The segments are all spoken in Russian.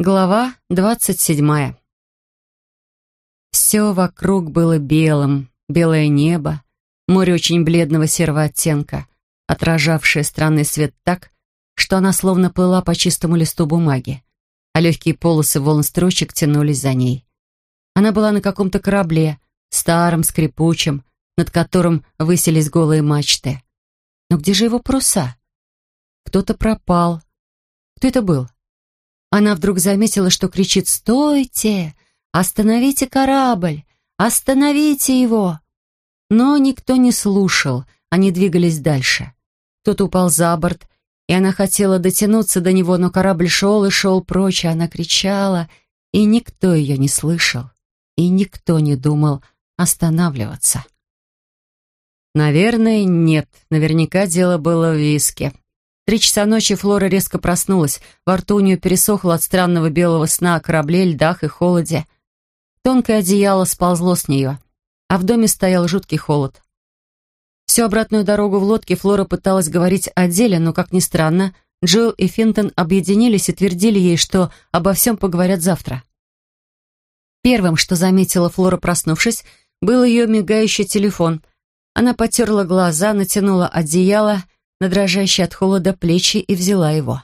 Глава двадцать седьмая. Все вокруг было белым. Белое небо, море очень бледного серого оттенка, отражавшее странный свет так, что она словно плыла по чистому листу бумаги, а легкие полосы волн строчек тянулись за ней. Она была на каком-то корабле, старом, скрипучем, над которым высились голые мачты. Но где же его паруса? Кто-то пропал. Кто это был? Она вдруг заметила, что кричит «Стойте! Остановите корабль! Остановите его!» Но никто не слушал, они двигались дальше. Кто-то упал за борт, и она хотела дотянуться до него, но корабль шел и шел прочь, а она кричала, и никто ее не слышал, и никто не думал останавливаться. Наверное, нет, наверняка дело было в виске. Три часа ночи Флора резко проснулась. Во рту у нее пересохло от странного белого сна о корабле, льдах и холоде. Тонкое одеяло сползло с нее, а в доме стоял жуткий холод. Всю обратную дорогу в лодке Флора пыталась говорить о деле, но, как ни странно, Джилл и Финтон объединились и твердили ей, что обо всем поговорят завтра. Первым, что заметила Флора, проснувшись, был ее мигающий телефон. Она потерла глаза, натянула одеяло на дрожащие от холода плечи и взяла его.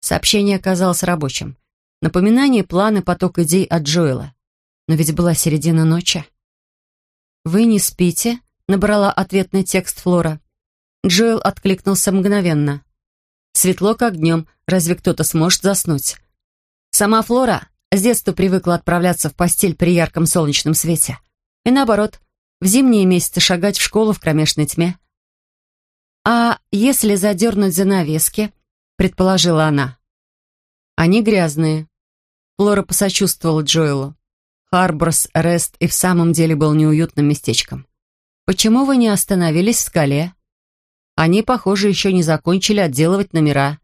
Сообщение оказалось рабочим. Напоминание, планы, поток идей от Джоэла. Но ведь была середина ночи. «Вы не спите?» — набрала ответный текст Флора. Джоэл откликнулся мгновенно. «Светло, как днем. Разве кто-то сможет заснуть?» Сама Флора с детства привыкла отправляться в постель при ярком солнечном свете. И наоборот, в зимние месяцы шагать в школу в кромешной тьме. «А если задернуть занавески?» — предположила она. «Они грязные». Флора посочувствовала Джоэлу. Харборс Рест и в самом деле был неуютным местечком. «Почему вы не остановились в скале?» Они, похоже, еще не закончили отделывать номера.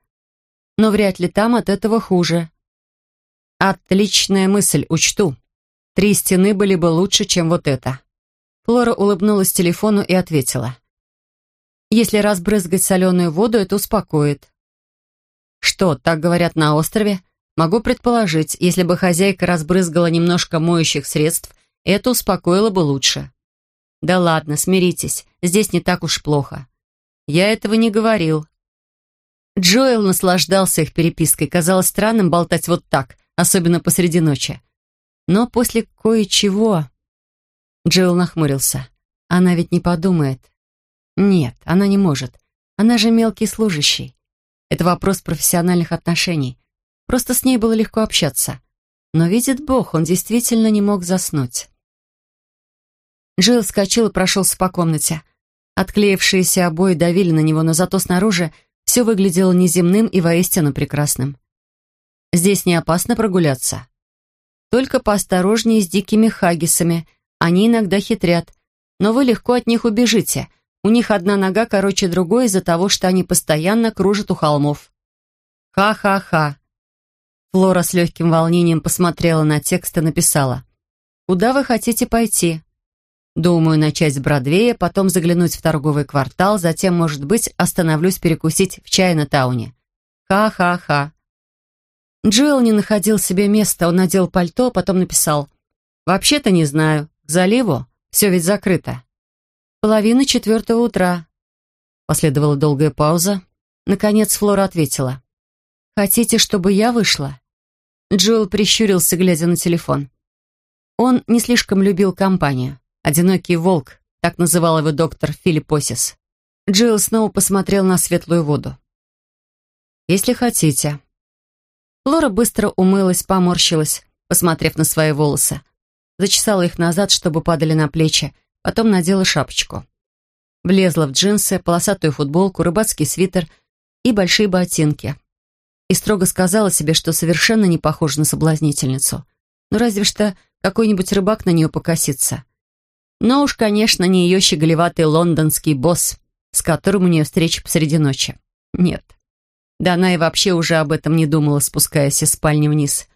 Но вряд ли там от этого хуже. Отличная мысль, учту. Три стены были бы лучше, чем вот это. Флора улыбнулась телефону и ответила. Если разбрызгать соленую воду, это успокоит. Что, так говорят на острове? Могу предположить, если бы хозяйка разбрызгала немножко моющих средств, это успокоило бы лучше. Да ладно, смиритесь, здесь не так уж плохо. Я этого не говорил. Джоэл наслаждался их перепиской. Казалось странным болтать вот так, особенно посреди ночи. Но после кое-чего... Джоэл нахмурился. Она ведь не подумает. Нет, она не может. Она же мелкий служащий. Это вопрос профессиональных отношений. Просто с ней было легко общаться. Но, видит Бог, он действительно не мог заснуть. Джилл вскочил и прошелся по комнате. Отклеившиеся обои давили на него, но зато снаружи все выглядело неземным и воистину прекрасным. Здесь не опасно прогуляться. Только поосторожнее с дикими хаггисами. Они иногда хитрят. Но вы легко от них убежите, у них одна нога короче другой из-за того, что они постоянно кружат у холмов. Ха-ха-ха. Флора с легким волнением посмотрела на текст и написала. «Куда вы хотите пойти?» «Думаю, начать с Бродвея, потом заглянуть в торговый квартал, затем, может быть, остановлюсь перекусить в Чайна-тауне. Ха-ха-ха». Джилл не находил себе места, он надел пальто, а потом написал. «Вообще-то не знаю. К заливу? Все ведь закрыто». «Половина четвертого утра». Последовала долгая пауза. Наконец Флора ответила. «Хотите, чтобы я вышла?» Джоэл прищурился, глядя на телефон. Он не слишком любил компанию. «Одинокий волк», так называл его доктор Филиппосис. Джилл снова посмотрел на светлую воду. «Если хотите». Флора быстро умылась, поморщилась, посмотрев на свои волосы. Зачесала их назад, чтобы падали на плечи, потом надела шапочку. Влезла в джинсы, полосатую футболку, рыбацкий свитер и большие ботинки. И строго сказала себе, что совершенно не похожа на соблазнительницу. Ну, разве что какой-нибудь рыбак на нее покосится. Но уж, конечно, не ее щеголеватый лондонский босс, с которым у нее встреча посреди ночи. Нет. Да она и вообще уже об этом не думала, спускаясь из спальни вниз.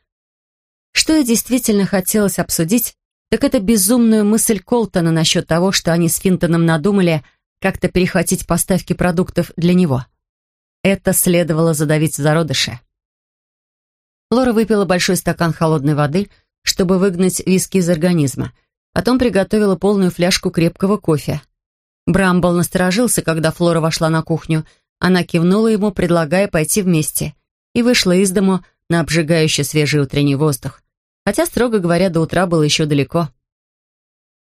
Что ей действительно хотелось обсудить, так это безумную мысль Колтона насчет того, что они с Финтоном надумали как-то перехватить поставки продуктов для него. Это следовало задавить в зародыше. Лора выпила большой стакан холодной воды, чтобы выгнать виски из организма. Потом приготовила полную фляжку крепкого кофе. Брамбл насторожился, когда Флора вошла на кухню. Она кивнула ему, предлагая пойти вместе, и вышла из дому на обжигающий свежий утренний воздух. Хотя, строго говоря, до утра было еще далеко.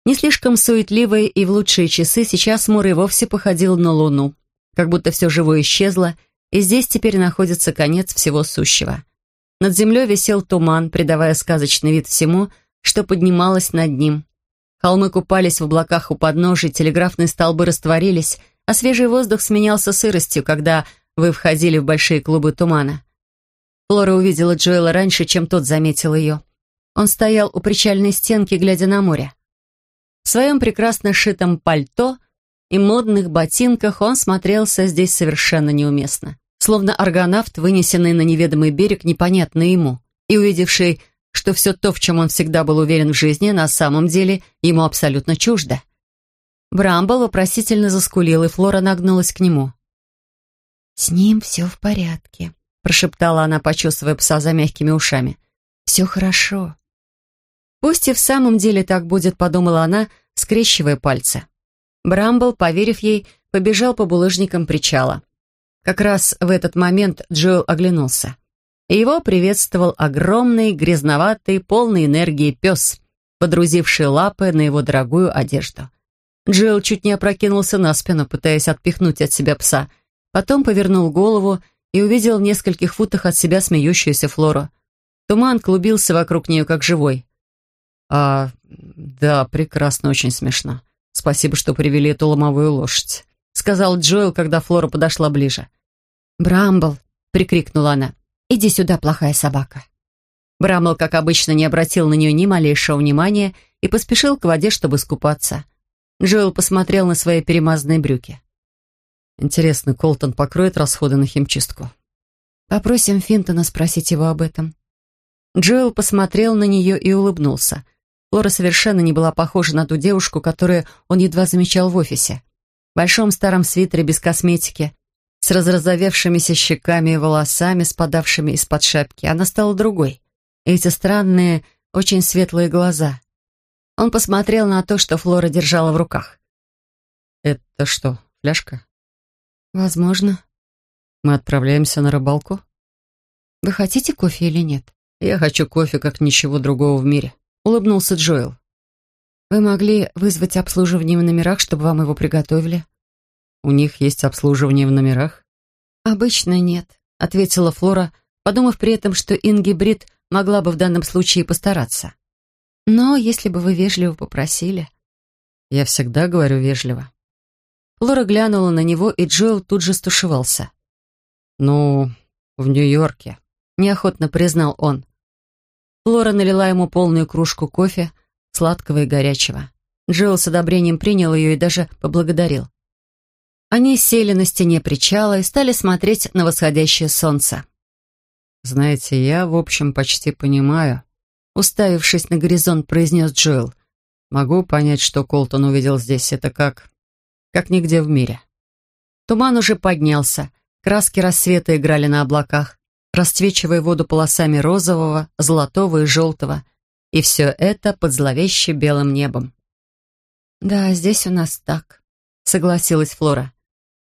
Не слишком суетливый и в лучшие часы сейчас Мур и вовсе походил на луну, как будто все живое исчезло, и здесь теперь находится конец всего сущего. Над землей висел туман, придавая сказочный вид всему, что поднималось над ним. Холмы купались в облаках у подножий, телеграфные столбы растворились, а свежий воздух сменялся сыростью, когда вы входили в большие клубы тумана. Флора увидела Джоэла раньше, чем тот заметил ее. Он стоял у причальной стенки, глядя на море. В своем прекрасно шитом пальто и модных ботинках он смотрелся здесь совершенно неуместно словно аргонавт, вынесенный на неведомый берег непонятно ему, и увидевший, что все то, в чем он всегда был уверен в жизни, на самом деле ему абсолютно чуждо. Брамбл вопросительно заскулил, и Флора нагнулась к нему. «С ним все в порядке», — прошептала она, почесывая пса за мягкими ушами. «Все хорошо». «Пусть и в самом деле так будет», — подумала она, скрещивая пальцы. Брамбл, поверив ей, побежал по булыжникам причала. Как раз в этот момент Джоэл оглянулся. Его приветствовал огромный, грязноватый, полный энергии пес, подрузивший лапы на его дорогую одежду. Джоэл чуть не опрокинулся на спину, пытаясь отпихнуть от себя пса. Потом повернул голову и увидел в нескольких футах от себя смеющуюся Флору. Туман клубился вокруг нее, как живой. «А, да, прекрасно, очень смешно. Спасибо, что привели эту ломовую лошадь сказал Джоэл, когда Флора подошла ближе. «Брамбл!» — прикрикнула она. «Иди сюда, плохая собака!» Брамбл, как обычно, не обратил на нее ни малейшего внимания и поспешил к воде, чтобы скупаться. Джоэл посмотрел на свои перемазанные брюки. «Интересно, Колтон покроет расходы на химчистку?» «Попросим Финтона спросить его об этом». Джоэл посмотрел на нее и улыбнулся. Флора совершенно не была похожа на ту девушку, которую он едва замечал в офисе большом старом свитере без косметики, с разразовевшимися щеками и волосами, спадавшими из-под шапки. Она стала другой. Эти странные, очень светлые глаза. Он посмотрел на то, что Флора держала в руках. «Это что, фляжка?» «Возможно». «Мы отправляемся на рыбалку?» «Вы хотите кофе или нет?» «Я хочу кофе, как ничего другого в мире», — улыбнулся Джоэл. Вы могли вызвать обслуживание в номерах, чтобы вам его приготовили?» «У них есть обслуживание в номерах?» «Обычно нет», — ответила Флора, подумав при этом, что Инги Брит могла бы в данном случае постараться. «Но если бы вы вежливо попросили...» «Я всегда говорю вежливо». Флора глянула на него, и Джоэл тут же стушевался. «Ну, в Нью-Йорке», — неохотно признал он. Флора налила ему полную кружку кофе, сладкого и горячего. Джилл с одобрением принял ее и даже поблагодарил. Они сели на стене причала и стали смотреть на восходящее солнце. «Знаете, я, в общем, почти понимаю», — уставившись на горизонт, произнес Джоэл. «Могу понять, что Колтон увидел здесь. Это как... как нигде в мире». Туман уже поднялся, краски рассвета играли на облаках, расцвечивая воду полосами розового, золотого и желтого, и все это под зловеще белым небом. «Да, здесь у нас так», — согласилась Флора.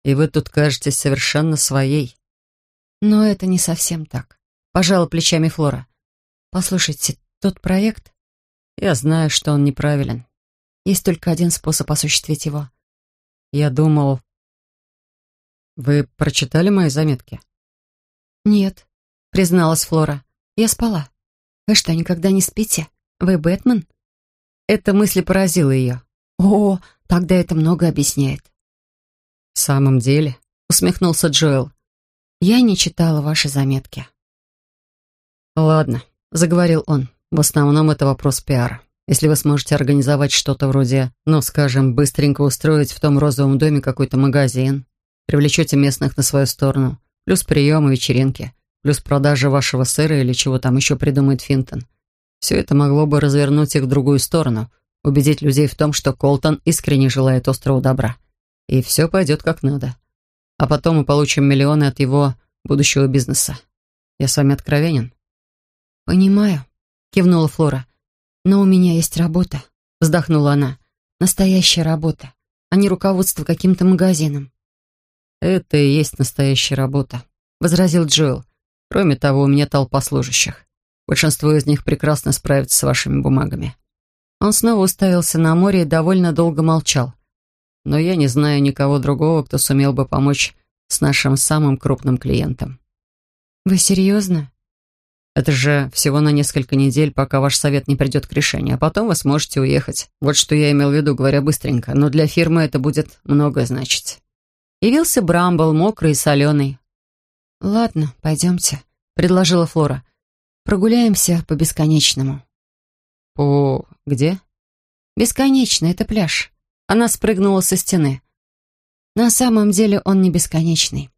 «И вы тут кажетесь совершенно своей». «Но это не совсем так», — пожала плечами Флора. «Послушайте, тот проект...» «Я знаю, что он неправилен. Есть только один способ осуществить его». «Я думал...» «Вы прочитали мои заметки?» «Нет», — призналась Флора. «Я спала». «Вы что, никогда не спите? Вы Бэтмен?» Эта мысль поразила ее. «О, тогда это много объясняет». «В самом деле?» — усмехнулся Джоэл. «Я не читала ваши заметки». «Ладно», — заговорил он. «В основном это вопрос пиара. Если вы сможете организовать что-то вроде, ну, скажем, быстренько устроить в том розовом доме какой-то магазин, привлечете местных на свою сторону, плюс приемы, вечеринки, плюс продажа вашего сыра или чего там еще придумает Финтон. Все это могло бы развернуть их в другую сторону, убедить людей в том, что Колтон искренне желает острова добра. И все пойдет как надо. А потом мы получим миллионы от его будущего бизнеса. Я с вами откровенен. «Понимаю», — кивнула Флора. «Но у меня есть работа», — вздохнула она. «Настоящая работа, а не руководство каким-то магазином». «Это и есть настоящая работа», — возразил Джоэл. «Кроме того, у меня толпа служащих. Большинство из них прекрасно справятся с вашими бумагами». Он снова уставился на море и довольно долго молчал. «Но я не знаю никого другого, кто сумел бы помочь с нашим самым крупным клиентом». «Вы серьезно?» «Это же всего на несколько недель, пока ваш совет не придет к решению, а потом вы сможете уехать. Вот что я имел в виду, говоря быстренько, но для фирмы это будет многое значить». Явился Брамбл, мокрый и соленый. «Ладно, пойдемте», — предложила Флора. «Прогуляемся по бесконечному». «По... где?» «Бесконечно, это пляж». Она спрыгнула со стены. На самом деле он не бесконечный.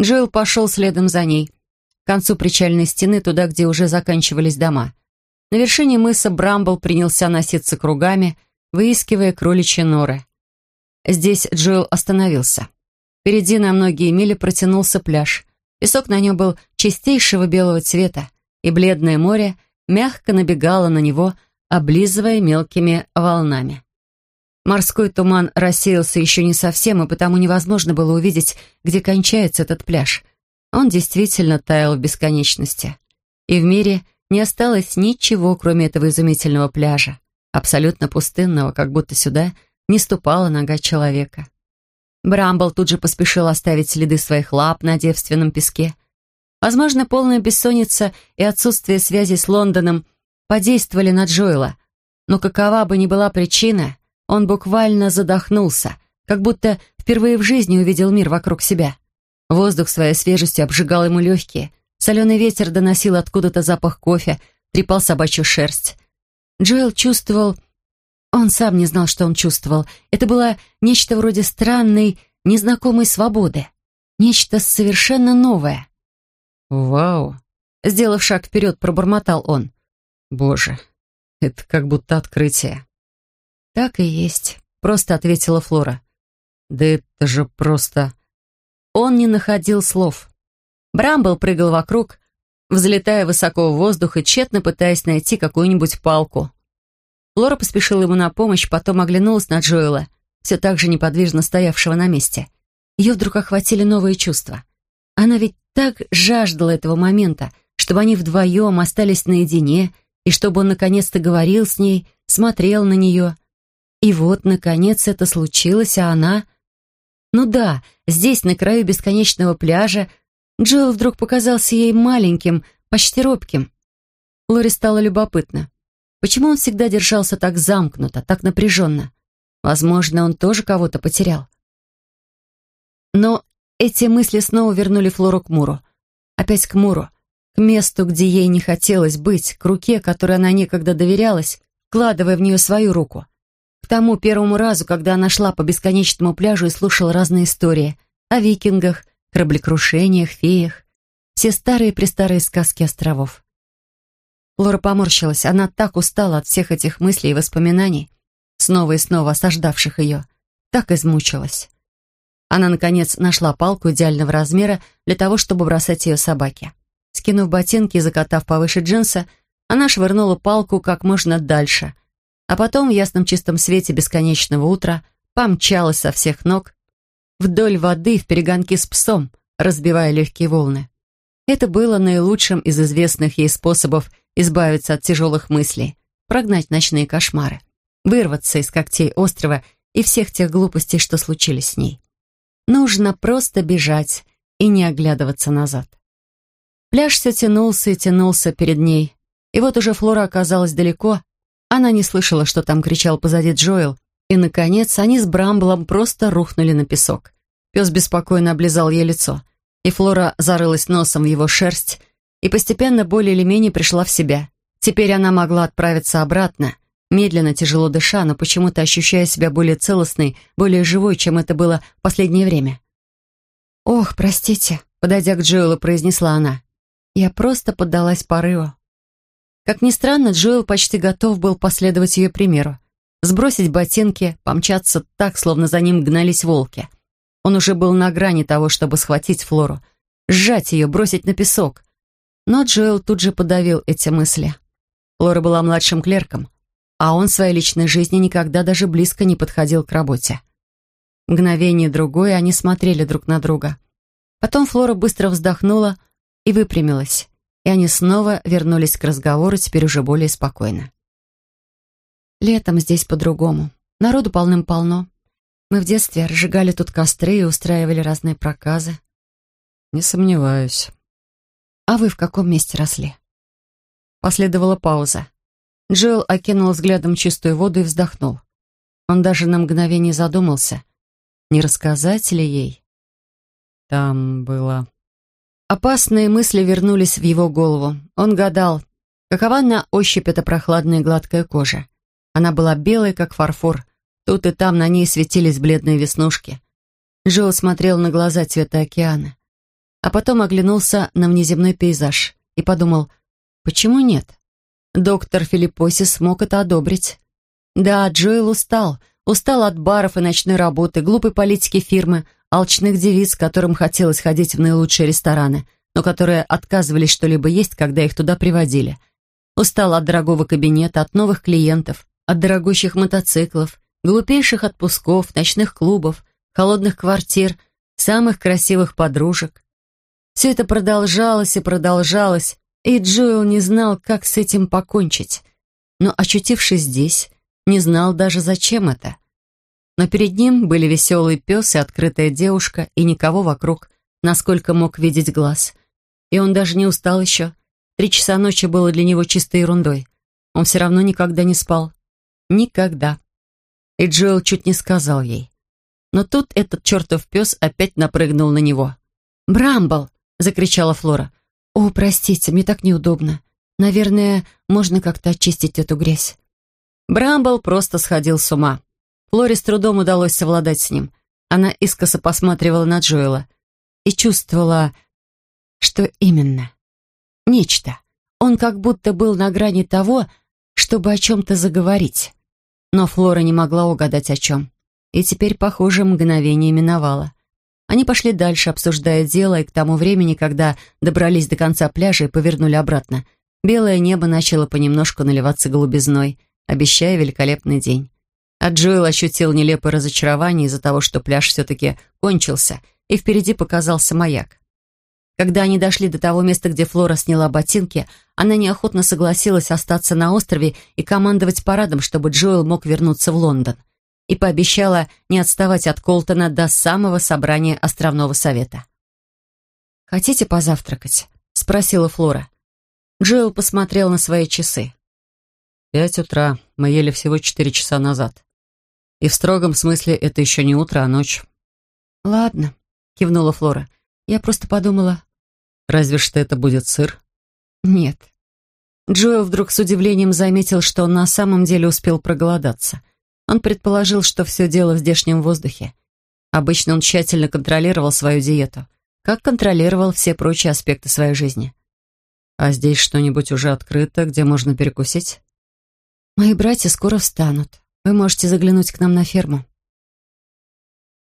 Джилл пошел следом за ней, к концу причальной стены, туда, где уже заканчивались дома. На вершине мыса Брамбл принялся носиться кругами, выискивая кроличьи норы. Здесь Джоэл остановился. Впереди на многие мили протянулся пляж. Песок на нем был чистейшего белого цвета, и бледное море мягко набегало на него, облизывая мелкими волнами. Морской туман рассеялся еще не совсем, и потому невозможно было увидеть, где кончается этот пляж. Он действительно таял в бесконечности. И в мире не осталось ничего, кроме этого изумительного пляжа, абсолютно пустынного, как будто сюда не ступала нога человека. Брамбл тут же поспешил оставить следы своих лап на девственном песке. Возможно, полная бессонница и отсутствие связи с Лондоном подействовали на Джоэла, но какова бы ни была причина, он буквально задохнулся, как будто впервые в жизни увидел мир вокруг себя. Воздух своей свежестью обжигал ему легкие, соленый ветер доносил откуда-то запах кофе, трепал собачью шерсть. Джоэл чувствовал он сам не знал, что он чувствовал. Это было нечто вроде странной, незнакомой свободы. Нечто совершенно новое. «Вау!» Сделав шаг вперед, пробормотал он. «Боже, это как будто открытие». «Так и есть», — просто ответила Флора. «Да это же просто...» Он не находил слов. Брамбл прыгал вокруг, взлетая высоко в воздух и тщетно пытаясь найти какую-нибудь палку. Лора поспешила ему на помощь, потом оглянулась на Джоэла, все так же неподвижно стоявшего на месте. Ее вдруг охватили новые чувства. Она ведь так жаждала этого момента, чтобы они вдвоем остались наедине, и чтобы он наконец-то говорил с ней, смотрел на нее. И вот, наконец, это случилось, а она... Ну да, здесь, на краю бесконечного пляжа, Джоэл вдруг показался ей маленьким, почти робким. Лоре стало любопытно. Почему он всегда держался так замкнуто, так напряженно? Возможно, он тоже кого-то потерял. Но эти мысли снова вернули Флору к Муру. Опять к Муру. К месту, где ей не хотелось быть, к руке, которой она некогда доверялась, вкладывая в нее свою руку. К тому первому разу, когда она шла по бесконечному пляжу и слушала разные истории о викингах, кораблекрушениях, феях. Все старые-престарые сказки островов. Лора поморщилась. Она так устала от всех этих мыслей и воспоминаний, снова и снова осаждавших ее. Так измучилась. Она, наконец, нашла палку идеального размера для того, чтобы бросать ее собаке. Скинув ботинки и закатав повыше джинса, она швырнула палку как можно дальше, а потом в ясном чистом свете бесконечного утра помчалась со всех ног вдоль воды в перегонки с псом, разбивая легкие волны. Это было наилучшим из известных ей способов избавиться от тяжелых мыслей, прогнать ночные кошмары, вырваться из когтей острова и всех тех глупостей, что случились с ней. Нужно просто бежать и не оглядываться назад. Пляж все тянулся и тянулся перед ней, и вот уже Флора оказалась далеко, она не слышала, что там кричал позади Джоэл, и, наконец, они с Брамблом просто рухнули на песок. Пес беспокойно облизал ей лицо, и Флора зарылась носом в его шерсть и постепенно более или менее пришла в себя. Теперь она могла отправиться обратно, медленно, тяжело дыша, но почему-то ощущая себя более целостной, более живой, чем это было в последнее время. «Ох, простите», — подойдя к Джоэлу, произнесла она. «Я просто поддалась порыву». Как ни странно, Джоэл почти готов был последовать ее примеру. Сбросить ботинки, помчаться так, словно за ним гнались волки. Он уже был на грани того, чтобы схватить Флору, сжать ее, бросить на песок. Но Джоэл тут же подавил эти мысли. Флора была младшим клерком, а он в своей личной жизни никогда даже близко не подходил к работе. Мгновение другое они смотрели друг на друга. Потом Флора быстро вздохнула и выпрямилась, и они снова вернулись к разговору, теперь уже более спокойно. Летом здесь по-другому. Народу полным-полно. Мы в детстве разжигали тут костры и устраивали разные проказы. Не сомневаюсь. А вы в каком месте росли? Последовала пауза. Джилл окинул взглядом чистую воду и вздохнул. Он даже на мгновение задумался, не рассказать ли ей. Там было... Опасные мысли вернулись в его голову. Он гадал, какова на ощупь эта прохладная гладкая кожа. Она была белой, как фарфор. Тут и там на ней светились бледные веснушки. Джилл смотрел на глаза цвета океана. А потом оглянулся на внеземной пейзаж и подумал, почему нет? Доктор Филиппосис смог это одобрить. Да, Джоэл устал. Устал от баров и ночной работы, глупой политики фирмы, алчных девиц, которым хотелось ходить в наилучшие рестораны, но которые отказывались что-либо есть, когда их туда приводили. Устал от дорогого кабинета, от новых клиентов, от дорогущих мотоциклов, глупейших отпусков, ночных клубов, холодных квартир, самых красивых подружек. Все это продолжалось и продолжалось, и Джоэл не знал, как с этим покончить. Но, очутившись здесь, не знал даже, зачем это. Но перед ним были веселый пес и открытая девушка, и никого вокруг, насколько мог видеть глаз. И он даже не устал еще. Три часа ночи было для него чистой ерундой. Он все равно никогда не спал. Никогда. И Джоэл чуть не сказал ей. Но тут этот чертов пес опять напрыгнул на него. «Брамбл!» — закричала Флора. «О, простите, мне так неудобно. Наверное, можно как-то очистить эту грязь». Брамбл просто сходил с ума. Флоре с трудом удалось совладать с ним. Она искоса посматривала на Джоэла и чувствовала, что именно. Нечто. Он как будто был на грани того, чтобы о чем-то заговорить. Но Флора не могла угадать о чем. И теперь, похоже, мгновение миновало. Они пошли дальше, обсуждая дело, и к тому времени, когда добрались до конца пляжа и повернули обратно, белое небо начало понемножку наливаться голубизной — обещая великолепный день. А Джоэл ощутил нелепое разочарование из-за того, что пляж все-таки кончился, и впереди показался маяк. Когда они дошли до того места, где Флора сняла ботинки, она неохотно согласилась остаться на острове и командовать парадом, чтобы Джоэл мог вернуться в Лондон. И пообещала не отставать от Колтона до самого собрания Островного совета. «Хотите позавтракать?» — спросила Флора. Джоэл посмотрел на свои часы. Пять утра. Мы ели всего четыре часа назад. И в строгом смысле это еще не утро, а ночь. «Ладно», — кивнула Флора. «Я просто подумала...» «Разве что это будет сыр?» «Нет». Джоэл вдруг с удивлением заметил, что он на самом деле успел проголодаться. Он предположил, что все дело в здешнем воздухе. Обычно он тщательно контролировал свою диету, как контролировал все прочие аспекты своей жизни. «А здесь что-нибудь уже открыто, где можно перекусить?» «Мои братья скоро встанут. Вы можете заглянуть к нам на ферму».